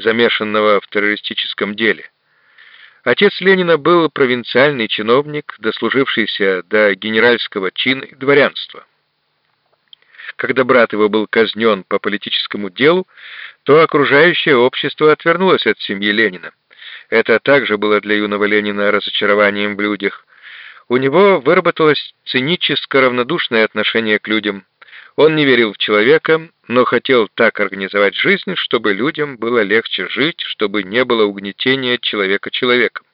замешанного в террористическом деле. Отец Ленина был провинциальный чиновник, дослужившийся до генеральского чина и дворянства. Когда брат его был казнен по политическому делу, то окружающее общество отвернулось от семьи Ленина. Это также было для юного Ленина разочарованием в людях. У него выработалось циническое равнодушное отношение к людям. Он не верил в человека, но хотел так организовать жизнь, чтобы людям было легче жить, чтобы не было угнетения человека человеком.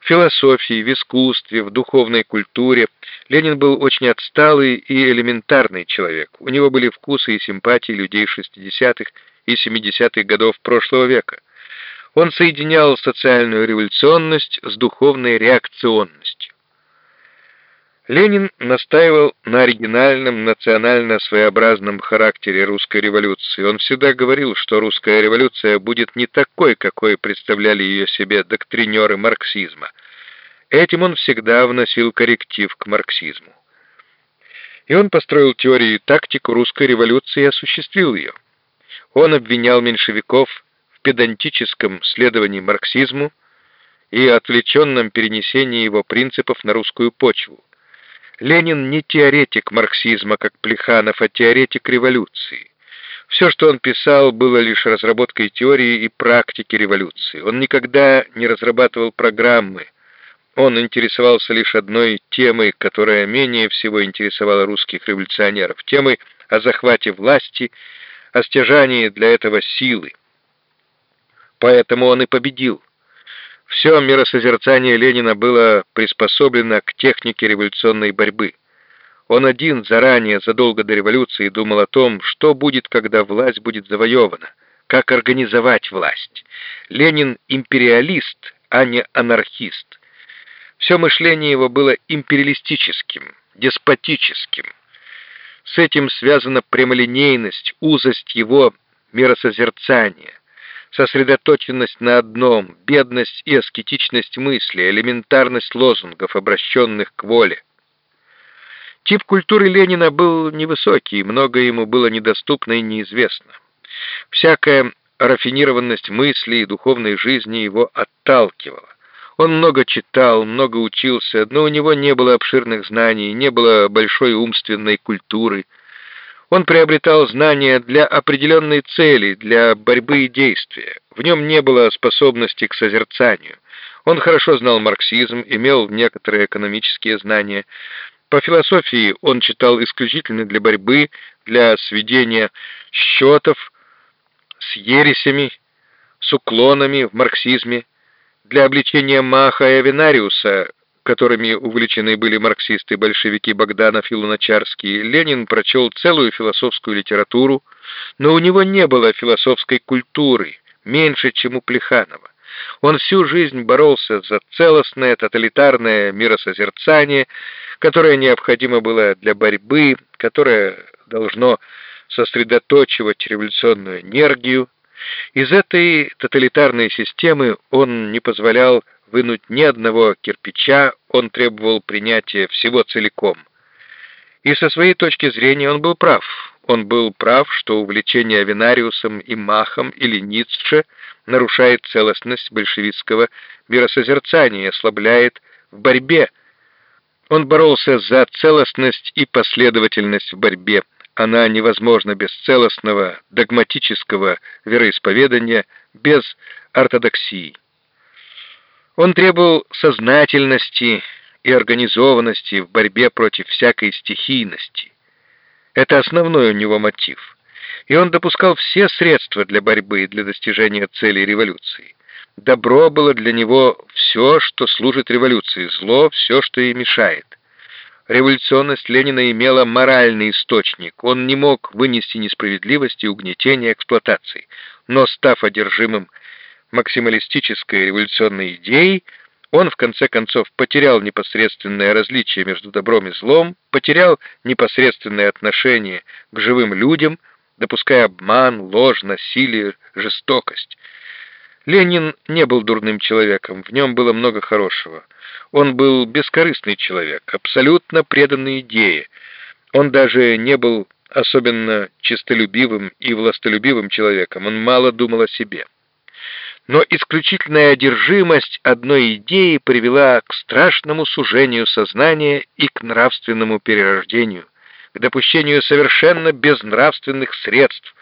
В философии, в искусстве, в духовной культуре Ленин был очень отсталый и элементарный человек. У него были вкусы и симпатии людей 60-х и 70-х годов прошлого века. Он соединял социальную революционность с духовной реакционностью. Ленин настаивал на оригинальном, национально своеобразном характере русской революции. Он всегда говорил, что русская революция будет не такой, какой представляли ее себе доктринеры марксизма. Этим он всегда вносил корректив к марксизму. И он построил теорию и тактику русской революции и осуществил ее. Он обвинял меньшевиков в педантическом следовании марксизму и отвлеченном перенесении его принципов на русскую почву. Ленин не теоретик марксизма, как Плеханов, а теоретик революции. Все, что он писал, было лишь разработкой теории и практики революции. Он никогда не разрабатывал программы. Он интересовался лишь одной темой, которая менее всего интересовала русских революционеров, темой о захвате власти, о стяжании для этого силы. Поэтому он и победил. Все миросозерцание Ленина было приспособлено к технике революционной борьбы. Он один заранее, задолго до революции, думал о том, что будет, когда власть будет завоевана, как организовать власть. Ленин империалист, а не анархист. Все мышление его было империалистическим, деспотическим. С этим связана прямолинейность, узость его миросозерцания сосредоточенность на одном, бедность и аскетичность мысли, элементарность лозунгов, обращенных к воле. Тип культуры Ленина был невысокий, многое ему было недоступно и неизвестно. Всякая рафинированность мысли и духовной жизни его отталкивала. Он много читал, много учился, но у него не было обширных знаний, не было большой умственной культуры – он приобретал знания для определенной цели, для борьбы и действия. В нем не было способности к созерцанию. Он хорошо знал марксизм, имел некоторые экономические знания. По философии он читал исключительно для борьбы, для сведения счетов с ересями, с уклонами в марксизме, для обличения Маха и Авенариуса, которыми увлечены были марксисты-большевики Богданов и Луначарский, Ленин прочел целую философскую литературу, но у него не было философской культуры, меньше, чем у Плеханова. Он всю жизнь боролся за целостное тоталитарное миросозерцание, которое необходимо было для борьбы, которое должно сосредоточивать революционную энергию. Из этой тоталитарной системы он не позволял вынуть ни одного кирпича, он требовал принятия всего целиком. И со своей точки зрения он был прав. Он был прав, что увлечение Авенариусом и Махом или Ницше нарушает целостность большевистского миросозерцания, ослабляет в борьбе. Он боролся за целостность и последовательность в борьбе. Она невозможна без целостного догматического вероисповедания, без ортодоксии. Он требовал сознательности и организованности в борьбе против всякой стихийности. Это основной у него мотив. И он допускал все средства для борьбы и для достижения целей революции. Добро было для него все, что служит революции, зло — все, что ей мешает. Революционность Ленина имела моральный источник. Он не мог вынести несправедливости, угнетения, эксплуатации. Но, став одержимым максималистической революционной идеей, он в конце концов потерял непосредственное различие между добром и злом, потерял непосредственное отношение к живым людям, допуская обман, ложь, насилие, жестокость. Ленин не был дурным человеком, в нем было много хорошего. Он был бескорыстный человек, абсолютно преданный идее. Он даже не был особенно честолюбивым и властолюбивым человеком, он мало думал о себе. Но исключительная одержимость одной идеи привела к страшному сужению сознания и к нравственному перерождению, к допущению совершенно безнравственных средств,